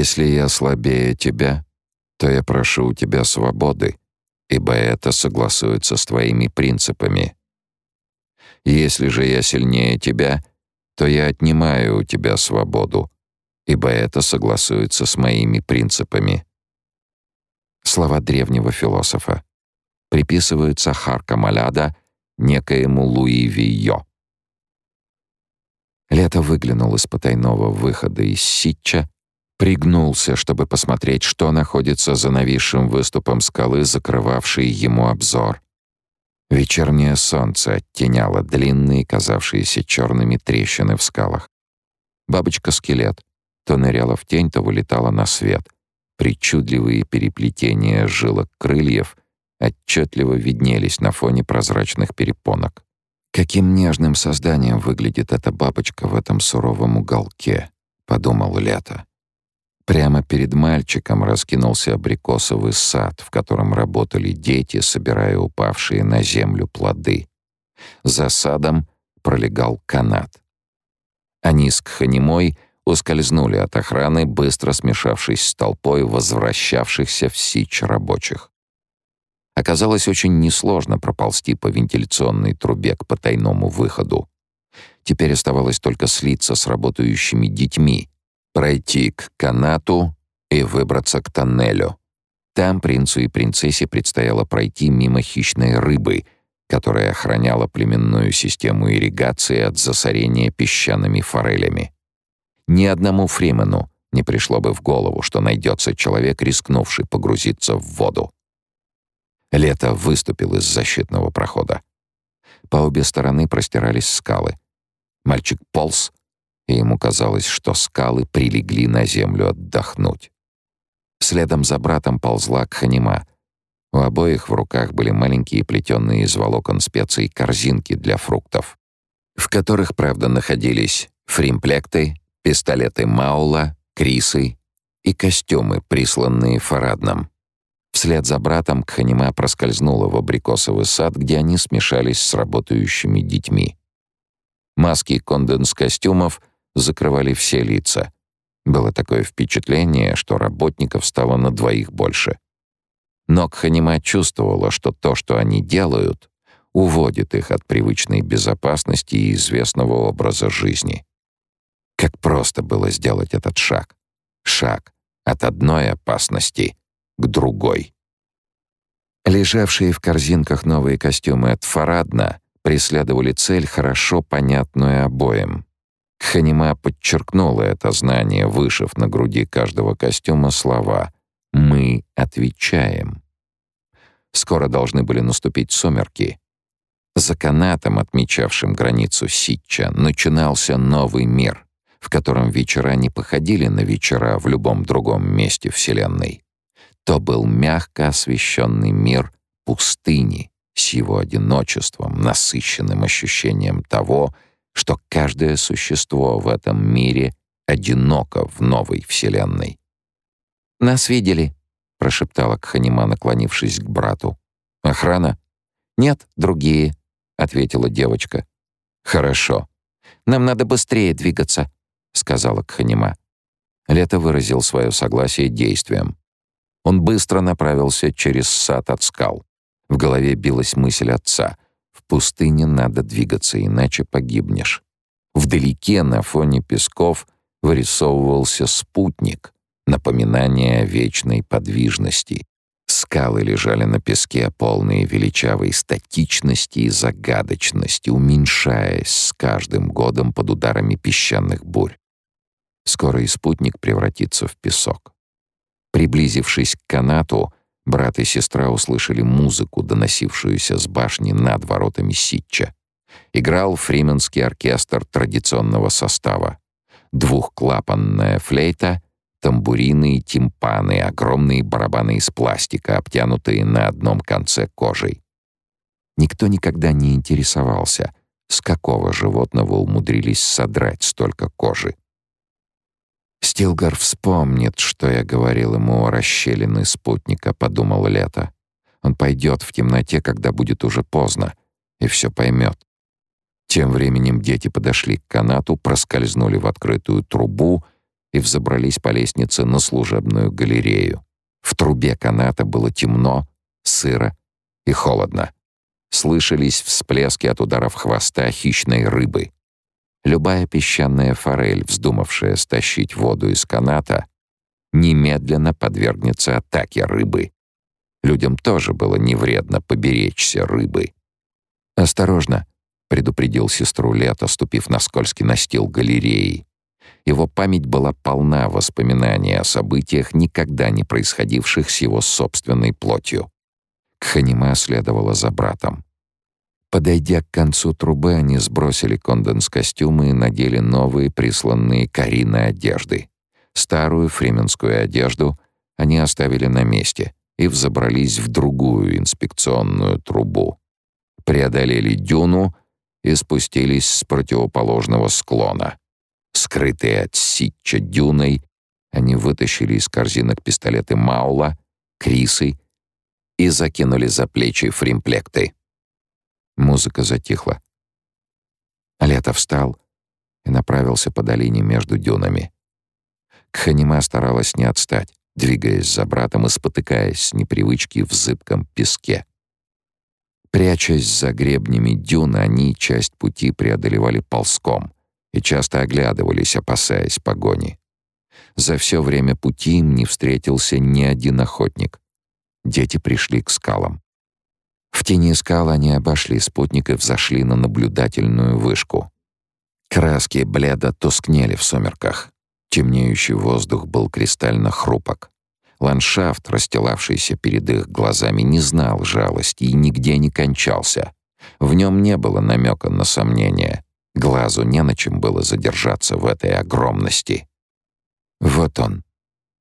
Если я слабее тебя, то я прошу у тебя свободы, ибо это согласуется с твоими принципами. Если же я сильнее тебя, то я отнимаю у тебя свободу, ибо это согласуется с моими принципами. Слова древнего философа приписываются Харка Маляда некоему Луи Вийо. Лето выглянул из потайного выхода из Ситча, пригнулся, чтобы посмотреть, что находится за нависшим выступом скалы, закрывавшей ему обзор. Вечернее солнце оттеняло длинные, казавшиеся черными трещины в скалах. Бабочка-скелет то ныряла в тень, то вылетала на свет. Причудливые переплетения жилок крыльев отчетливо виднелись на фоне прозрачных перепонок. «Каким нежным созданием выглядит эта бабочка в этом суровом уголке», — подумал Лето. Прямо перед мальчиком раскинулся абрикосовый сад, в котором работали дети, собирая упавшие на землю плоды. За садом пролегал канат. Они с Кханимой ускользнули от охраны, быстро смешавшись с толпой возвращавшихся в Сич рабочих. Оказалось очень несложно проползти по вентиляционной трубе к потайному выходу. Теперь оставалось только слиться с работающими детьми, пройти к канату и выбраться к тоннелю. Там принцу и принцессе предстояло пройти мимо хищной рыбы, которая охраняла племенную систему ирригации от засорения песчаными форелями. Ни одному Фримену не пришло бы в голову, что найдется человек, рискнувший погрузиться в воду. Лето выступил из защитного прохода. По обе стороны простирались скалы. Мальчик полз, и ему казалось, что скалы прилегли на землю отдохнуть. Следом за братом ползла Кханима. У обоих в руках были маленькие плетеные из волокон специй корзинки для фруктов, в которых, правда, находились фримплекты, пистолеты Маула, Крисы и костюмы, присланные Фарадном. Вслед за братом Кханима проскользнула в абрикосовый сад, где они смешались с работающими детьми. Маски конденс-костюмов закрывали все лица. Было такое впечатление, что работников стало на двоих больше. Но Кханима чувствовала, что то, что они делают, уводит их от привычной безопасности и известного образа жизни. Как просто было сделать этот шаг. Шаг от одной опасности к другой. Лежавшие в корзинках новые костюмы от Фарадна преследовали цель, хорошо понятную обоим. Ханима подчеркнула это знание, вышив на груди каждого костюма слова «Мы отвечаем». Скоро должны были наступить сумерки. За канатом, отмечавшим границу Ситча, начинался новый мир, в котором вечера не походили на вечера в любом другом месте Вселенной то был мягко освещенный мир пустыни с его одиночеством, насыщенным ощущением того, что каждое существо в этом мире одиноко в новой вселенной. «Нас видели», — прошептала Кханима, наклонившись к брату. «Охрана?» «Нет, другие», — ответила девочка. «Хорошо. Нам надо быстрее двигаться», — сказала Кханима. Лето выразил свое согласие действием. Он быстро направился через сад от скал. В голове билась мысль отца. «В пустыне надо двигаться, иначе погибнешь». Вдалеке, на фоне песков, вырисовывался спутник, напоминание о вечной подвижности. Скалы лежали на песке, полные величавой статичности и загадочности, уменьшаясь с каждым годом под ударами песчаных бурь. Скоро и спутник превратится в песок. Приблизившись к канату, брат и сестра услышали музыку, доносившуюся с башни над воротами Ситча. Играл фрименский оркестр традиционного состава. Двухклапанная флейта, тамбурины и тимпаны, огромные барабаны из пластика, обтянутые на одном конце кожей. Никто никогда не интересовался, с какого животного умудрились содрать столько кожи. Стилгар вспомнит, что я говорил ему о расщелины спутника, подумал Лето. Он пойдет в темноте, когда будет уже поздно, и все поймет. Тем временем дети подошли к канату, проскользнули в открытую трубу и взобрались по лестнице на служебную галерею. В трубе каната было темно, сыро и холодно. Слышались всплески от ударов хвоста хищной рыбы. Любая песчаная форель, вздумавшая стащить воду из каната, немедленно подвергнется атаке рыбы. Людям тоже было невредно поберечься рыбы. «Осторожно!» — предупредил сестру Лето, ступив на скользкий настил галереи. Его память была полна воспоминаний о событиях, никогда не происходивших с его собственной плотью. Кханима следовала за братом. Подойдя к концу трубы, они сбросили конденс-костюмы и надели новые присланные Карины одежды. Старую фрименскую одежду они оставили на месте и взобрались в другую инспекционную трубу. Преодолели дюну и спустились с противоположного склона. Скрытые от ситча дюной, они вытащили из корзинок пистолеты Маула, Крисы и закинули за плечи фримплекты. Музыка затихла. Лето встал и направился по долине между дюнами. Кханима старалась не отстать, двигаясь за братом и спотыкаясь с непривычки в зыбком песке. Прячась за гребнями дюн, они часть пути преодолевали ползком и часто оглядывались, опасаясь погони. За все время пути им не встретился ни один охотник. Дети пришли к скалам. В тени скал они обошли спутник и взошли на наблюдательную вышку. Краски бледа тускнели в сумерках. Темнеющий воздух был кристально хрупок. Ландшафт, расстилавшийся перед их глазами, не знал жалости и нигде не кончался. В нем не было намека на сомнение. Глазу не на чем было задержаться в этой огромности. «Вот он,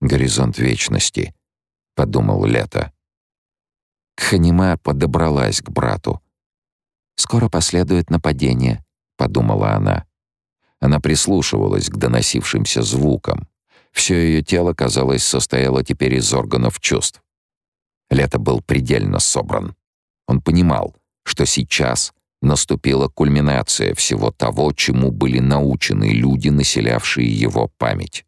горизонт вечности», — подумал Лето. Ханима подобралась к брату. «Скоро последует нападение», — подумала она. Она прислушивалась к доносившимся звукам. Все ее тело, казалось, состояло теперь из органов чувств. Лето был предельно собран. Он понимал, что сейчас наступила кульминация всего того, чему были научены люди, населявшие его память.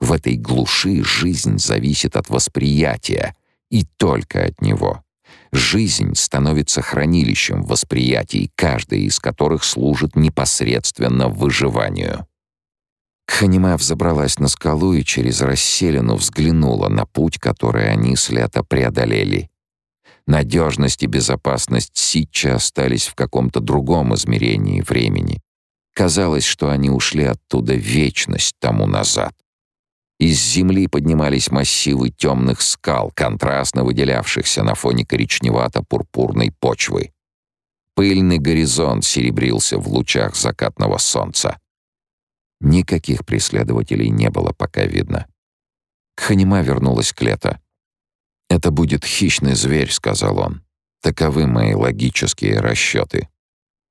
В этой глуши жизнь зависит от восприятия, и только от него. Жизнь становится хранилищем восприятий, каждое из которых служит непосредственно выживанию. Ханима взобралась на скалу и через расселину взглянула на путь, который они с лета преодолели. Надежность и безопасность Ситча остались в каком-то другом измерении времени. Казалось, что они ушли оттуда вечность тому назад. Из земли поднимались массивы темных скал, контрастно выделявшихся на фоне коричневато-пурпурной почвы. Пыльный горизонт серебрился в лучах закатного солнца. Никаких преследователей не было пока видно. Кханима вернулась к лето. «Это будет хищный зверь», — сказал он. «Таковы мои логические расчеты».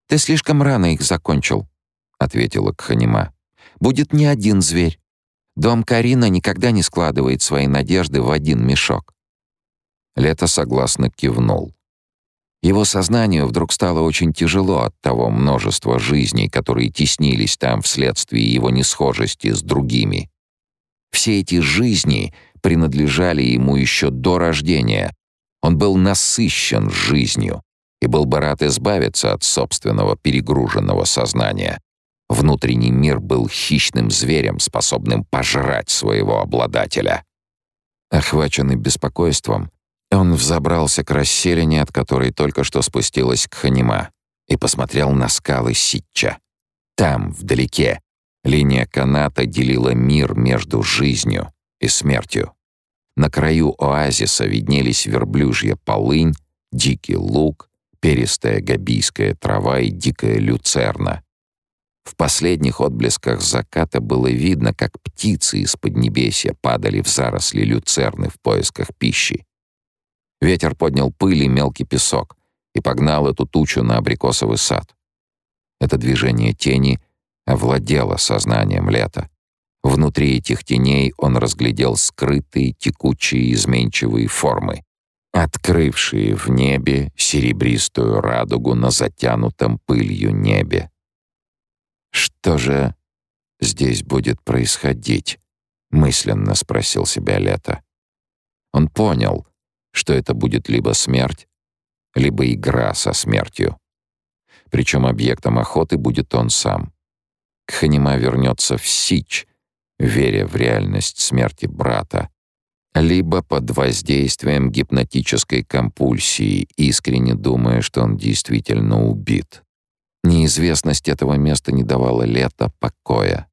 «Ты слишком рано их закончил», — ответила Кханима. «Будет не один зверь. Дом Карина никогда не складывает свои надежды в один мешок. Лето согласно кивнул. Его сознанию вдруг стало очень тяжело от того множества жизней, которые теснились там вследствие его несхожести с другими. Все эти жизни принадлежали ему еще до рождения. Он был насыщен жизнью и был бы рад избавиться от собственного перегруженного сознания. Внутренний мир был хищным зверем, способным пожрать своего обладателя. Охваченный беспокойством, он взобрался к расселине, от которой только что спустилась к Ханима, и посмотрел на скалы Ситча. Там, вдалеке, линия каната делила мир между жизнью и смертью. На краю оазиса виднелись верблюжья полынь, дикий луг, перистая габийская трава и дикая люцерна, в последних отблесках заката было видно, как птицы из поднебесья падали в заросли люцерны в поисках пищи. Ветер поднял пыль и мелкий песок и погнал эту тучу на абрикосовый сад. Это движение тени овладело сознанием лета. Внутри этих теней он разглядел скрытые, текучие, изменчивые формы, открывшие в небе серебристую радугу на затянутом пылью небе. Что же здесь будет происходить? мысленно спросил себя Лето. Он понял, что это будет либо смерть, либо игра со смертью. Причем объектом охоты будет он сам. Кханима вернется в Сич, веря в реальность смерти брата, либо под воздействием гипнотической компульсии, искренне думая, что он действительно убит. Неизвестность этого места не давала Лето покоя.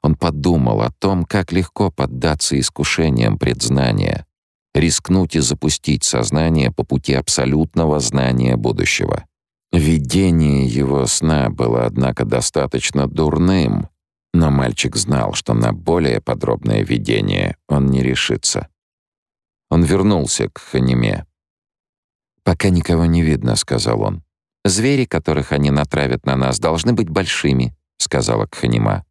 Он подумал о том, как легко поддаться искушениям предзнания, рискнуть и запустить сознание по пути абсолютного знания будущего. Видение его сна было, однако, достаточно дурным, но мальчик знал, что на более подробное видение он не решится. Он вернулся к Ханиме. «Пока никого не видно», — сказал он. «Звери, которых они натравят на нас, должны быть большими», — сказала Кханима.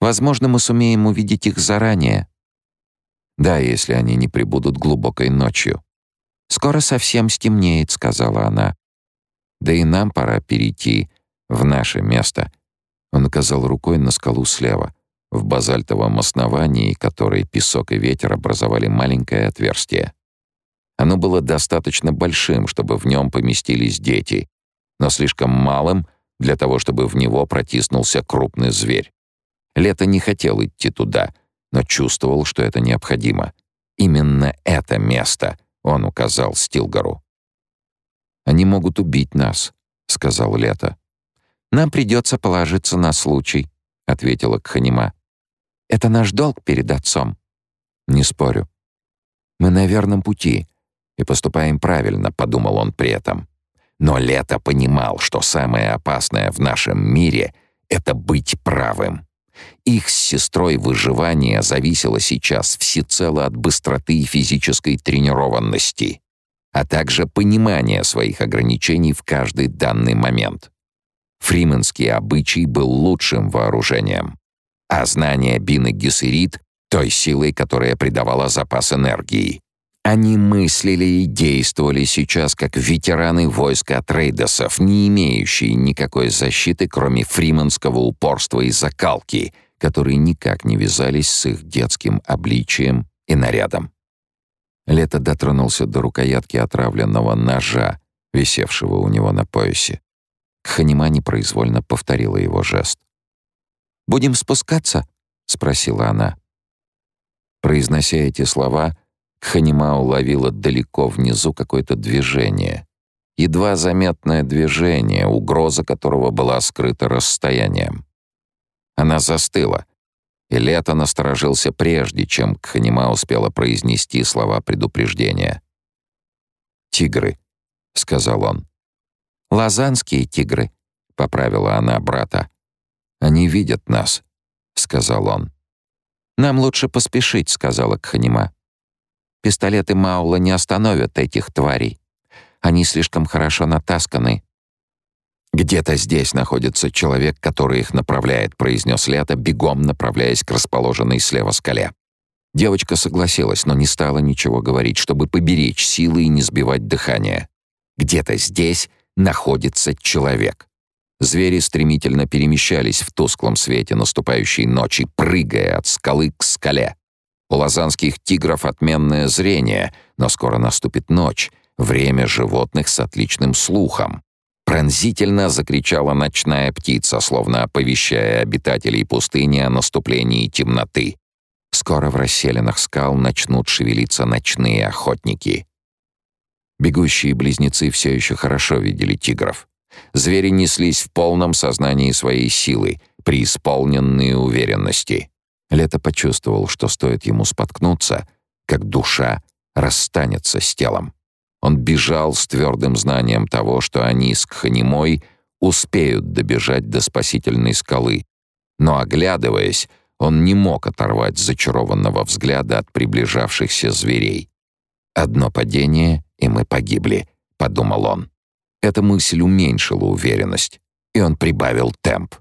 «Возможно, мы сумеем увидеть их заранее». «Да, если они не прибудут глубокой ночью». «Скоро совсем стемнеет», — сказала она. «Да и нам пора перейти в наше место». Он указал рукой на скалу слева — в базальтовом основании которой песок и ветер образовали маленькое отверстие. Оно было достаточно большим, чтобы в нем поместились дети, но слишком малым для того, чтобы в него протиснулся крупный зверь. Лето не хотел идти туда, но чувствовал, что это необходимо. Именно это место он указал Стилгару. «Они могут убить нас», — сказал Лето. «Нам придется положиться на случай», — ответила Кханима. Это наш долг перед отцом. Не спорю. Мы на верном пути и поступаем правильно, подумал он при этом. Но Лето понимал, что самое опасное в нашем мире — это быть правым. Их с сестрой выживание зависело сейчас всецело от быстроты и физической тренированности, а также понимания своих ограничений в каждый данный момент. Фрименский обычай был лучшим вооружением а знание Бины Гессерит — той силой, которая придавала запас энергии. Они мыслили и действовали сейчас как ветераны войска Трейдосов, не имеющие никакой защиты, кроме фриманского упорства и закалки, которые никак не вязались с их детским обличием и нарядом. Лето дотронулся до рукоятки отравленного ножа, висевшего у него на поясе. Ханима непроизвольно повторила его жест. «Будем спускаться?» — спросила она. Произнося эти слова, Ханима уловила далеко внизу какое-то движение. Едва заметное движение, угроза которого была скрыта расстоянием. Она застыла, и Лето насторожился прежде, чем Кханима успела произнести слова предупреждения. «Тигры», — сказал он. «Лазанские тигры», — поправила она брата. Они видят нас», — сказал он. «Нам лучше поспешить», — сказала Кханима. «Пистолеты Маула не остановят этих тварей. Они слишком хорошо натасканы». «Где-то здесь находится человек, который их направляет», — произнес Лето, бегом направляясь к расположенной слева скале. Девочка согласилась, но не стала ничего говорить, чтобы поберечь силы и не сбивать дыхание. «Где-то здесь находится человек». Звери стремительно перемещались в тусклом свете наступающей ночи, прыгая от скалы к скале. У лазанских тигров отменное зрение, но скоро наступит ночь, время животных с отличным слухом. Пронзительно закричала ночная птица, словно оповещая обитателей пустыни о наступлении темноты. Скоро в расселенных скал начнут шевелиться ночные охотники. Бегущие близнецы все еще хорошо видели тигров. Звери неслись в полном сознании своей силы, преисполненные уверенности. Лето почувствовал, что стоит ему споткнуться, как душа расстанется с телом. Он бежал с твердым знанием того, что они с Кханимой успеют добежать до спасительной скалы. Но, оглядываясь, он не мог оторвать зачарованного взгляда от приближавшихся зверей. «Одно падение, и мы погибли», — подумал он. Эта мысль уменьшила уверенность, и он прибавил темп.